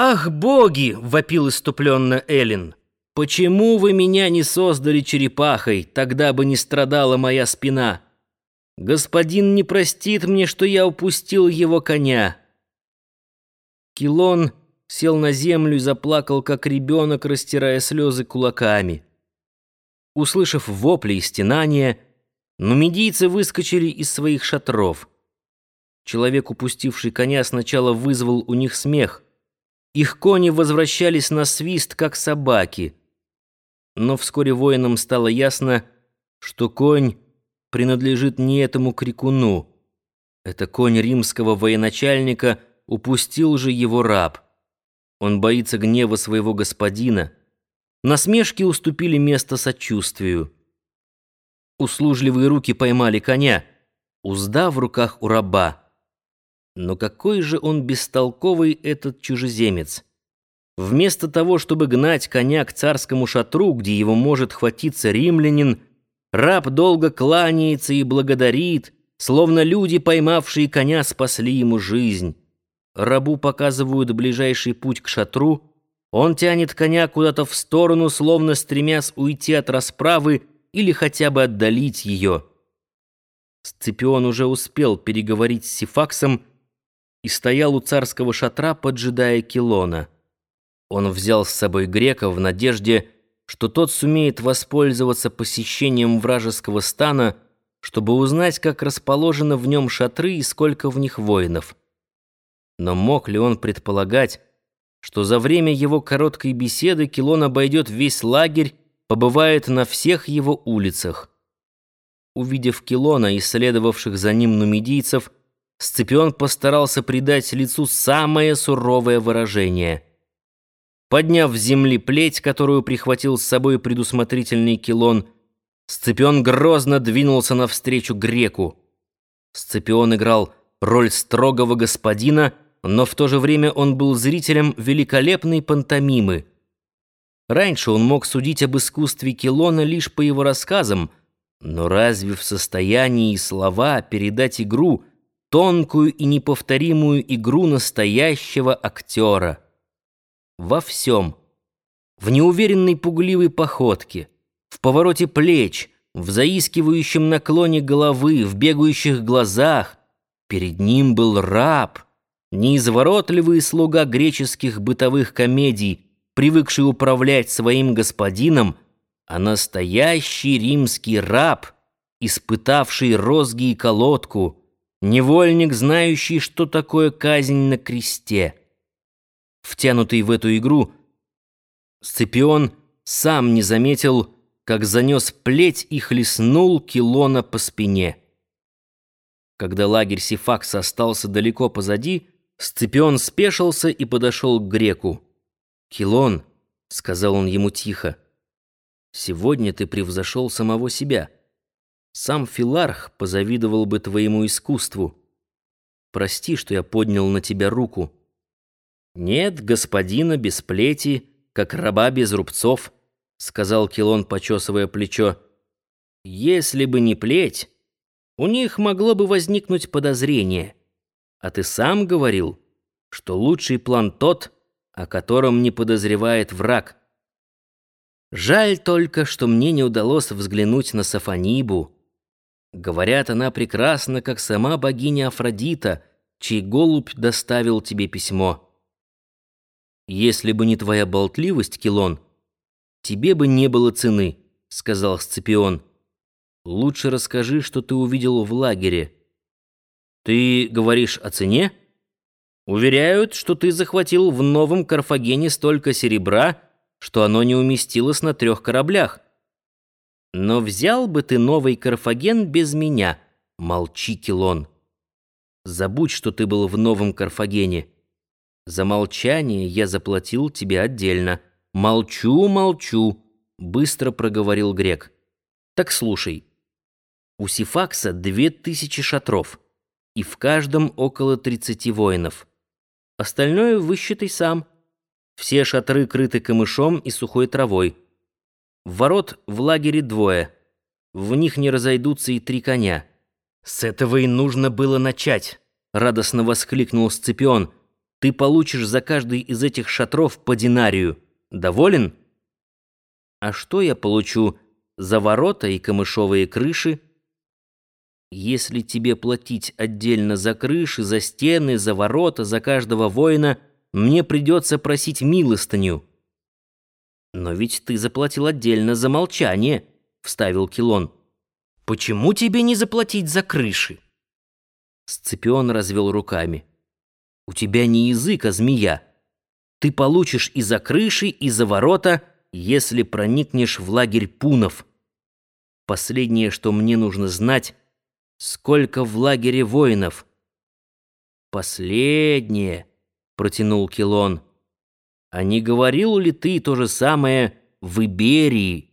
«Ах, боги!» — вопил иступленно Эллин. «Почему вы меня не создали черепахой? Тогда бы не страдала моя спина. Господин не простит мне, что я упустил его коня». Килон сел на землю и заплакал, как ребенок, растирая слезы кулаками. Услышав вопли и стенания, нумидийцы выскочили из своих шатров. Человек, упустивший коня, сначала вызвал у них смех — их кони возвращались на свист, как собаки. Но вскоре воинам стало ясно, что конь принадлежит не этому крикуну. Это конь римского военачальника, упустил же его раб. Он боится гнева своего господина. Насмешки уступили место сочувствию. Услужливые руки поймали коня, узда в руках у раба. Но какой же он бестолковый этот чужеземец! Вместо того, чтобы гнать коня к царскому шатру, где его может хватиться римлянин, раб долго кланяется и благодарит, словно люди, поймавшие коня, спасли ему жизнь. Рабу показывают ближайший путь к шатру, он тянет коня куда-то в сторону, словно стремясь уйти от расправы или хотя бы отдалить ее. Сципион уже успел переговорить с Сифаксом, и стоял у царского шатра, поджидая Килона. Он взял с собой грека в надежде, что тот сумеет воспользоваться посещением вражеского стана, чтобы узнать, как расположены в нем шатры и сколько в них воинов. Но мог ли он предполагать, что за время его короткой беседы Килон обойдет весь лагерь, побывает на всех его улицах? Увидев Килона и следовавших за ним нумидийцев, Сципион постарался придать лицу самое суровое выражение. Подняв с земли плеть, которую прихватил с собой предусмотрительный Килон, Сципион грозно двинулся навстречу греку. Сципион играл роль строгого господина, но в то же время он был зрителем великолепной пантомимы. Раньше он мог судить об искусстве Килона лишь по его рассказам, но разве в состоянии слова передать игру — тонкую и неповторимую игру настоящего актера. Во всем. В неуверенной пугливой походке, в повороте плеч, в заискивающем наклоне головы, в бегающих глазах. Перед ним был раб, неизворотливый слуга греческих бытовых комедий, привыкший управлять своим господином, а настоящий римский раб, испытавший розги и колодку — невольник, знающий, что такое казнь на кресте. Втянутый в эту игру, Сципион сам не заметил, как занес плеть и хлестнул Килона по спине. Когда лагерь Сифакса остался далеко позади, Сципион спешился и подошел к греку. «Килон», — сказал он ему тихо, — «сегодня ты превзошел самого себя». Сам Филарх позавидовал бы твоему искусству. Прости, что я поднял на тебя руку. Нет господина без плети, как раба без рубцов, сказал Килон, почесывая плечо. Если бы не плеть, у них могло бы возникнуть подозрение. А ты сам говорил, что лучший план тот, о котором не подозревает враг. Жаль только, что мне не удалось взглянуть на Сафонибу. Говорят, она прекрасна, как сама богиня Афродита, чей голубь доставил тебе письмо. Если бы не твоя болтливость, Килон, тебе бы не было цены, сказал Сципион. Лучше расскажи, что ты увидел в лагере. Ты говоришь о цене? Уверяют, что ты захватил в новом Карфагене столько серебра, что оно не уместилось на трех кораблях. Но взял бы ты новый Карфаген без меня. Молчи, Килон. Забудь, что ты был в новом Карфагене. За молчание я заплатил тебе отдельно. Молчу, молчу, быстро проговорил грек. Так слушай. У Сифакса две тысячи шатров, и в каждом около тридцати воинов. Остальное высчитай сам. Все шатры крыты камышом и сухой травой. Ворот в лагере двое. В них не разойдутся и три коня. С этого и нужно было начать, радостно воскликнул Сципион. Ты получишь за каждый из этих шатров по динарию. Доволен? А что я получу за ворота и камышовые крыши? Если тебе платить отдельно за крыши, за стены, за ворота, за каждого воина, мне придется просить милостыню. Но ведь ты заплатил отдельно за молчание, вставил Килон. Почему тебе не заплатить за крыши? Сципион развел руками. У тебя не язык, а змея. Ты получишь и за крыши, и за ворота, если проникнешь в лагерь пунов. Последнее, что мне нужно знать, сколько в лагере воинов. Последнее, протянул Килон. А не говорил ли ты то же самое в Иберии?